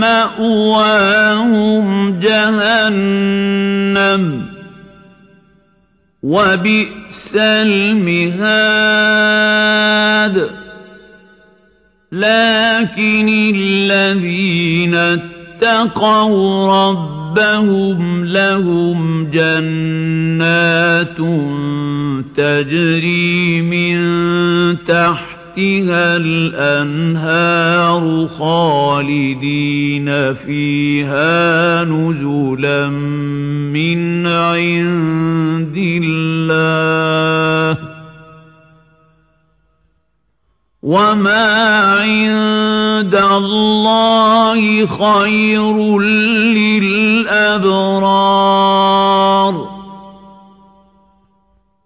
مأواهم جهنم وبئس المهاد. لكن الذين اتقوا ربهم لهم جنات تجري من تحتها الأنهار خالدين فيها نزلا من عند الله وما عند الله خير للأبرار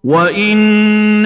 وَإِنَّ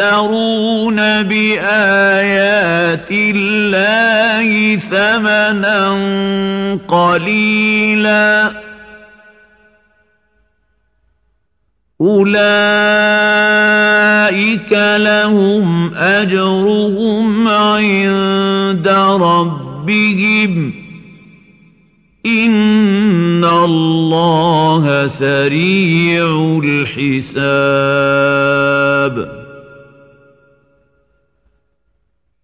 يشترون بآيات الله ثمنا قليلا أولئك لهم أجرهم عند ربهم إن الله سريع الحساب